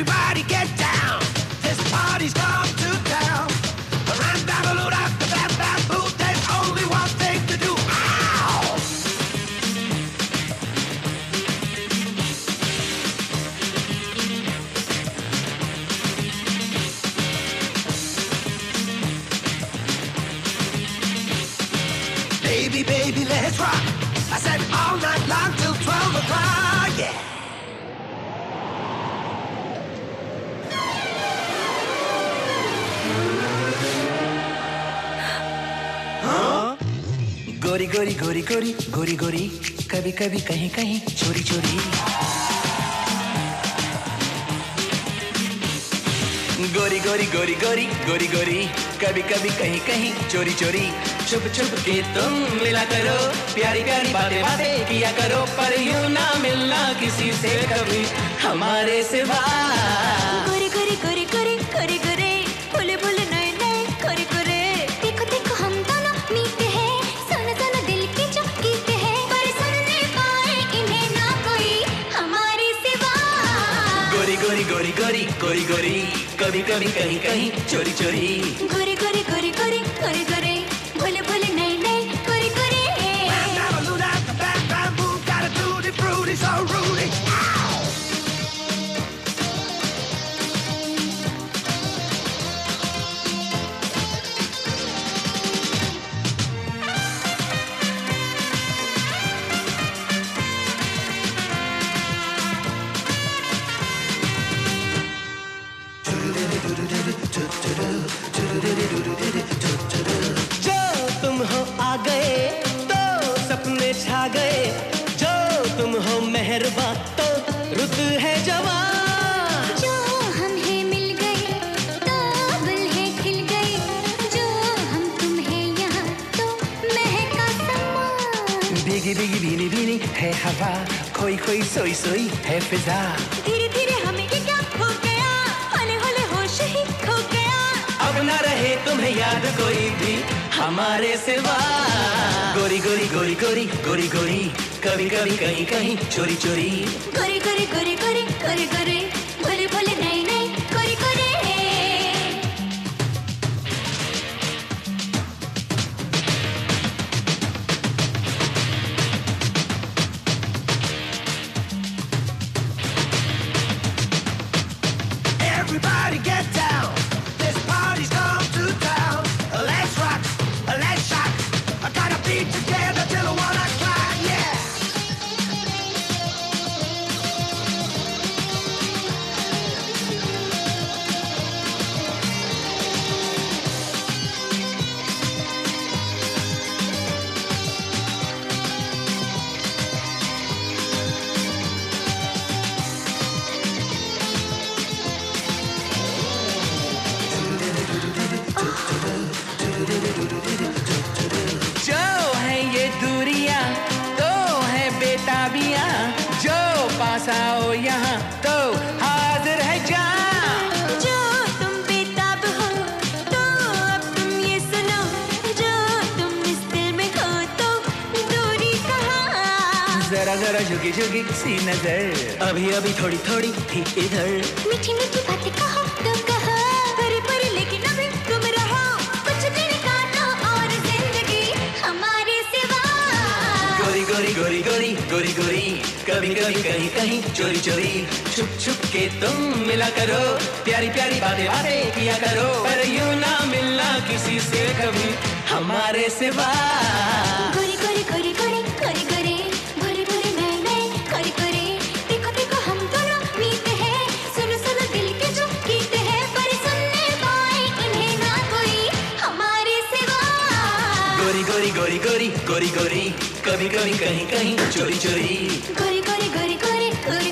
Everybody get down. This party's come to town. Ram bam rock the bam bam. There's only one thing to do. Ow! Baby, baby, let's rock. I said all night long till 12 o'clock. गोरी गोरी गोरी गोरी गोरी गोरी कभी कभी कहीं कहीं चोरी चोरी गोरी गोरी गोरी गोरी गोरी गोरी कभी कभी कहीं कहीं चोरी चोरी छुप छुप के तुम मिला करो प्यारी प्यारी बातें बातें किया करो पर यूँ ना मिलना किसी से कभी हमारे सिवा गोरी गोरी गोरी कभी कभी कहीं कहीं चोरी चोरी। गोरी गोरी गोरी गोरी गोरे भीगी भीगी भीनी भीनी है हवा खोई खोई सोई सोई है फिजा धीरे धीरे हमें ये क्या हो गया? होले होले होश ही खो गया। अब न रहे तुम्हें याद कोई भी हमारे सिवा। गोरी गोरी गोरी गोरी गोरी गोरी। कभी कभी कहीं कहीं चोरी चोरी। गोरे गोरे गोरे गोरे गोरे गोरे। भोले भोले नए बेताबियाँ जो पास आओ यहाँ तो हाजिर है जा जो तुम बेताब हो तो अब तुम ये सुनो। जो तुम इस दिल में हो तो दूरी कहाँ। जरा जरा झुकी झुकी सी नज़र। अभी अभी थोड़ी थोड़ी थी इधर। मीठी मीठी बातें कभी कभी, कहीं कहीं चोरी चोरी। छुप छुप के तुम मिला करो। प्यारी प्यारी बातें बातें किया करो। पर यूँ ना मिलना किसी से कभी। हमारे सिवा। गोरी गोरी गोरी गोरी कभी कभी कहीं कहीं, चोरी चोरी। गोरी गोरी गोरी गोरे गोरे